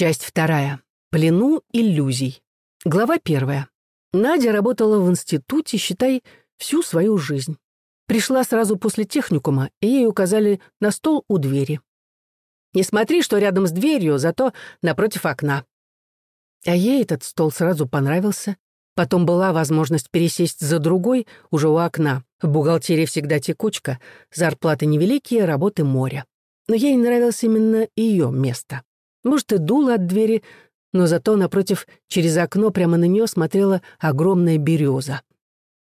Часть вторая. Плену иллюзий. Глава первая. Надя работала в институте, считай, всю свою жизнь. Пришла сразу после техникума, и ей указали на стол у двери. «Не смотри, что рядом с дверью, зато напротив окна». А ей этот стол сразу понравился. Потом была возможность пересесть за другой, уже у окна. В бухгалтерии всегда текучка, зарплаты невеликие, работы море. Но ей нравилось именно ее место. Может, и дуло от двери, но зато напротив, через окно прямо на нее смотрела огромная береза.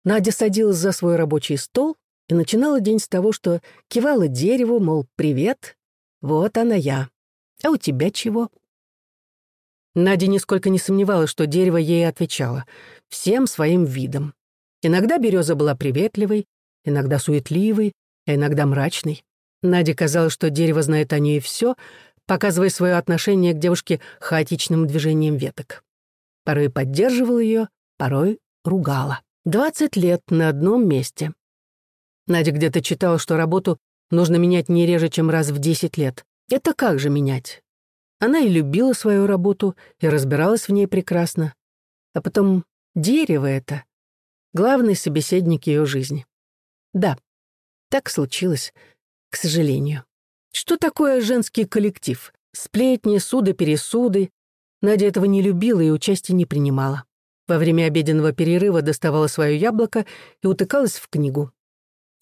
Надя садилась за свой рабочий стол и начинала день с того, что кивала дереву, мол, «Привет, вот она я. А у тебя чего?» Надя нисколько не сомневалась, что дерево ей отвечало, всем своим видом. Иногда береза была приветливой, иногда суетливой, а иногда мрачной. Наде казалось, что дерево знает о ней все, показывая свое отношение к девушке хаотичным движением веток. Порой поддерживал ее, порой ругала. Двадцать лет на одном месте. Надя где-то читала, что работу нужно менять не реже, чем раз в десять лет. Это как же менять? Она и любила свою работу, и разбиралась в ней прекрасно. А потом дерево это — главный собеседник ее жизни. Да, так случилось, к сожалению. Что такое женский коллектив? Сплетни, суды-пересуды. Надя этого не любила и участия не принимала. Во время обеденного перерыва доставала свое яблоко и утыкалась в книгу.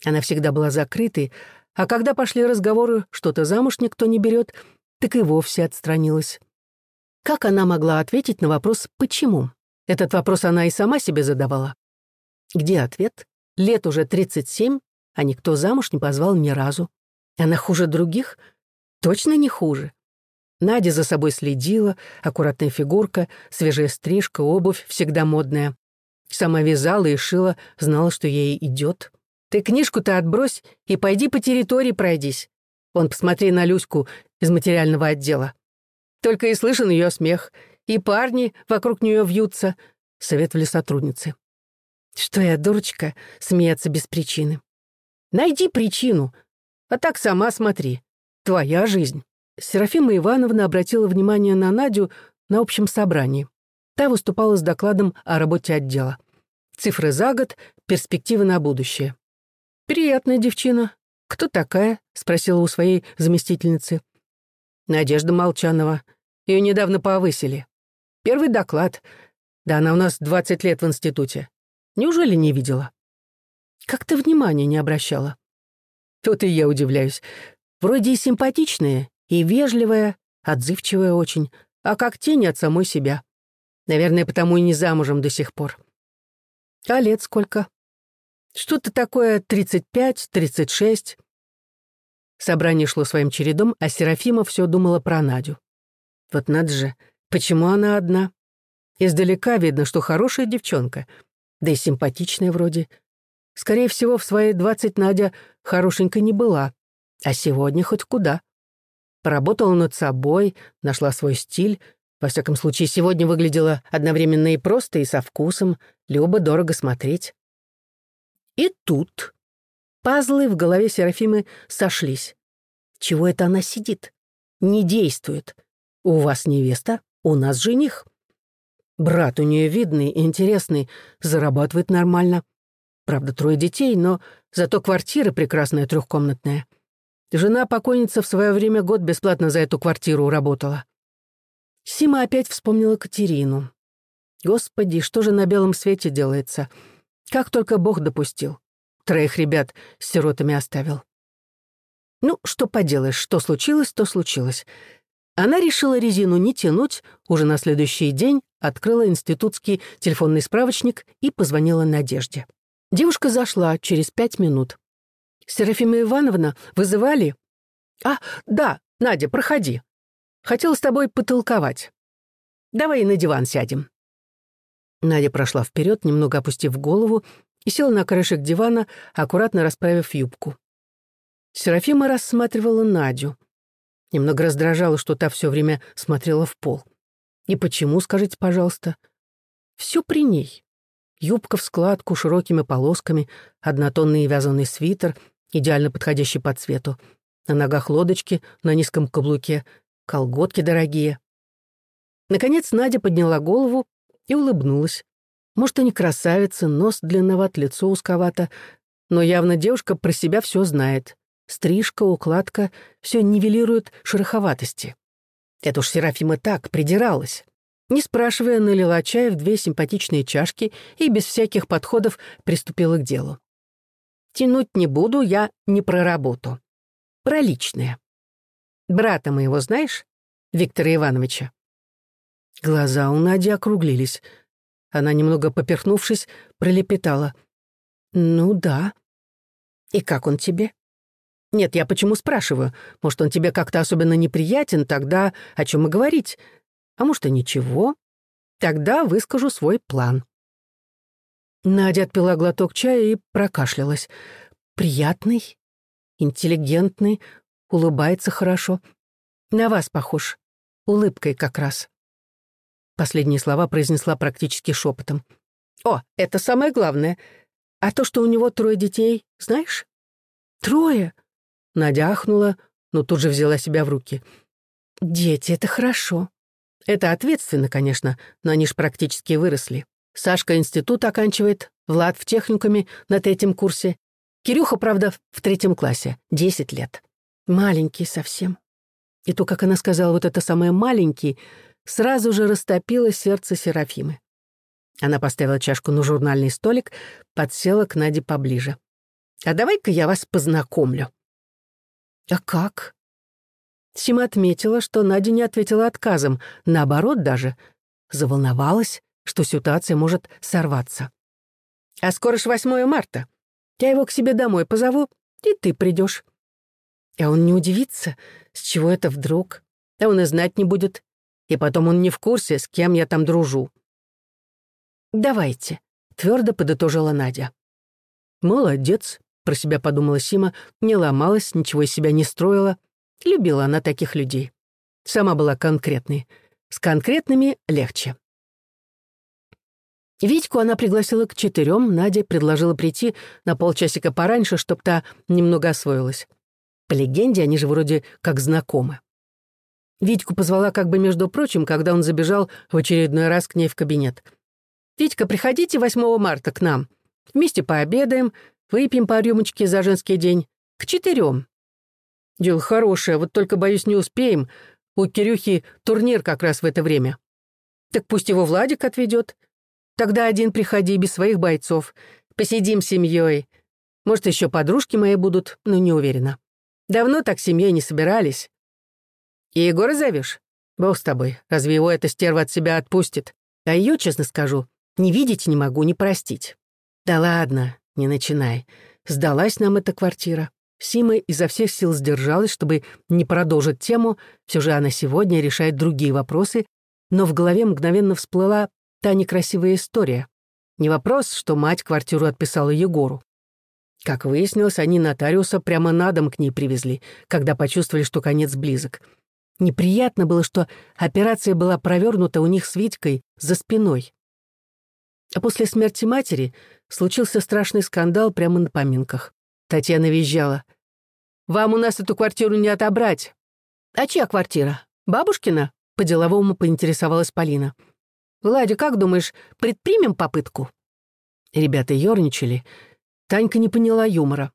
Она всегда была закрытой, а когда пошли разговоры, что-то замуж никто не берет, так и вовсе отстранилась. Как она могла ответить на вопрос «почему?» Этот вопрос она и сама себе задавала. Где ответ? Лет уже 37, а никто замуж не позвал ни разу. Она хуже других? Точно не хуже. Надя за собой следила, аккуратная фигурка, свежая стрижка, обувь всегда модная. Сама вязала и шила, знала, что ей идет. Ты книжку-то отбрось и пойди по территории пройдись. Вон, посмотри на Люську из материального отдела. Только и слышен ее смех, и парни вокруг нее вьются, советовали сотрудницы. Что я, дурочка, смеяться без причины. Найди причину, а так сама смотри. Твоя жизнь». Серафима Ивановна обратила внимание на Надю на общем собрании. Та выступала с докладом о работе отдела. Цифры за год, перспективы на будущее. «Приятная девчина. Кто такая?» — спросила у своей заместительницы. «Надежда Молчанова. Ее недавно повысили. Первый доклад. Да она у нас 20 лет в институте. Неужели не видела?» «Как ты внимания не обращала?» Тут и я удивляюсь. Вроде и симпатичная, и вежливая, отзывчивая очень, а как тень от самой себя. Наверное, потому и не замужем до сих пор. А лет сколько? Что-то такое 35-36. Собрание шло своим чередом, а Серафима все думала про Надю. Вот надо же, почему она одна? Издалека видно, что хорошая девчонка, да и симпатичная вроде, Скорее всего, в свои двадцать Надя хорошенькой не была, а сегодня хоть куда. Поработала над собой, нашла свой стиль. Во всяком случае, сегодня выглядела одновременно и просто, и со вкусом, любо дорого смотреть. И тут пазлы в голове Серафимы сошлись. Чего это она сидит? Не действует. У вас невеста, у нас жених. Брат у нее видный, интересный, зарабатывает нормально. Правда, трое детей, но зато квартира прекрасная трехкомнатная. Жена покойница в свое время год бесплатно за эту квартиру работала. Сима опять вспомнила Катерину. Господи, что же на белом свете делается? Как только Бог допустил. Троих ребят с сиротами оставил. Ну, что поделаешь, что случилось, то случилось. Она решила резину не тянуть, уже на следующий день открыла институтский телефонный справочник и позвонила Надежде. Девушка зашла через пять минут. «Серафима Ивановна, вызывали?» «А, да, Надя, проходи. Хотел с тобой потолковать. Давай на диван сядем». Надя прошла вперед, немного опустив голову, и села на крышек дивана, аккуратно расправив юбку. Серафима рассматривала Надю. Немного раздражала, что та все время смотрела в пол. И почему, скажите, пожалуйста? Все при ней. Юбка в складку широкими полосками, однотонный вязаный свитер, идеально подходящий по цвету. На ногах лодочки на низком каблуке, колготки дорогие. Наконец Надя подняла голову и улыбнулась. Может, и не красавица, нос длинноват, лицо узковато, но явно девушка про себя все знает. Стрижка, укладка — все нивелирует шероховатости. Это уж Серафима так придиралась. Не спрашивая, налила чая в две симпатичные чашки и без всяких подходов приступила к делу. Тянуть не буду, я не про работу. Про личное. Брата моего знаешь? Виктора Ивановича. Глаза у Нади округлились. Она, немного поперхнувшись, пролепетала. «Ну да». «И как он тебе?» «Нет, я почему спрашиваю? Может, он тебе как-то особенно неприятен, тогда о чем и говорить? А может, и ничего? Тогда выскажу свой план». Надя отпила глоток чая и прокашлялась. «Приятный, интеллигентный, улыбается хорошо. На вас похож. Улыбкой как раз». Последние слова произнесла практически шепотом. «О, это самое главное. А то, что у него трое детей, знаешь?» «Трое?» Надя ахнула, но тут же взяла себя в руки. «Дети — это хорошо. Это ответственно, конечно, но они ж практически выросли. Сашка институт оканчивает, Влад в техникуме на третьем курсе. Кирюха, правда, в третьем классе, десять лет. Маленький совсем. И то, как она сказала вот это самое «маленький», сразу же растопило сердце Серафимы. Она поставила чашку на журнальный столик, подсела к Наде поближе. «А давай-ка я вас познакомлю». «А как?» Сима отметила, что Надя не ответила отказом, наоборот даже. Заволновалась, что ситуация может сорваться. «А скоро ж 8 марта. Я его к себе домой позову, и ты придешь. А он не удивится, с чего это вдруг. А он и знать не будет. И потом он не в курсе, с кем я там дружу. «Давайте», — твердо подытожила Надя. «Молодец», — про себя подумала Сима, не ломалась, ничего из себя не строила. Любила она таких людей. Сама была конкретной. С конкретными легче. Витьку она пригласила к четырем, Надя предложила прийти на полчасика пораньше, чтоб та немного освоилась. По легенде, они же вроде как знакомы. Витьку позвала как бы между прочим, когда он забежал в очередной раз к ней в кабинет. «Витька, приходите 8 марта к нам. Вместе пообедаем, выпьем по рюмочке за женский день. К четырем. Дело хорошее, вот только, боюсь, не успеем. У Кирюхи турнир как раз в это время. Так пусть его Владик отведет. Тогда один приходи без своих бойцов. Посидим с семьей. Может, еще подружки мои будут, но не уверена. Давно так семьей не собирались. И Егора зовешь? Бог с тобой. Разве его эта стерва от себя отпустит? А ее, честно скажу, не видеть не могу, не простить. Да ладно, не начинай. Сдалась нам эта квартира. Сима изо всех сил сдержалась, чтобы не продолжить тему, все же она сегодня решает другие вопросы, но в голове мгновенно всплыла та некрасивая история. Не вопрос, что мать квартиру отписала Егору. Как выяснилось, они нотариуса прямо на дом к ней привезли, когда почувствовали, что конец близок. Неприятно было, что операция была провернута у них с Витькой за спиной. А после смерти матери случился страшный скандал прямо на поминках. Татьяна визжала. «Вам у нас эту квартиру не отобрать». «А чья квартира? Бабушкина?» По-деловому поинтересовалась Полина. «Владя, как думаешь, предпримем попытку?» Ребята ерничали. Танька не поняла юмора.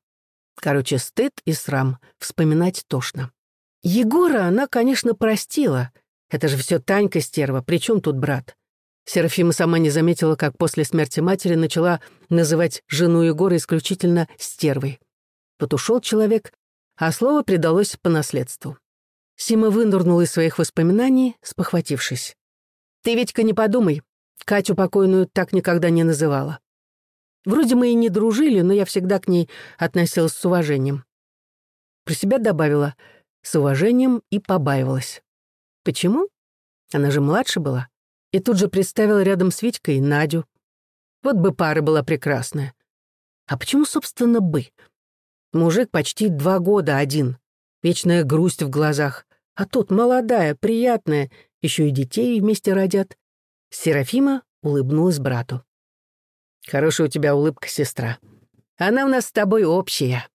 Короче, стыд и срам. Вспоминать тошно. Егора она, конечно, простила. Это же все Танька стерва, при чем тут брат? Серафима сама не заметила, как после смерти матери начала называть жену Егора исключительно стервой. Вот ушел человек, а слово предалось по наследству. Сима вынырнула из своих воспоминаний, спохватившись. Ты, Витька, не подумай. Катю покойную так никогда не называла. Вроде мы и не дружили, но я всегда к ней относилась с уважением. Про себя добавила «с уважением» и побаивалась. Почему? Она же младше была. И тут же представила рядом с Витькой Надю. Вот бы пара была прекрасная. А почему, собственно, бы? Мужик почти два года один. Вечная грусть в глазах. А тут молодая, приятная, еще и детей вместе родят. Серафима улыбнулась брату. «Хорошая у тебя улыбка, сестра. Она у нас с тобой общая».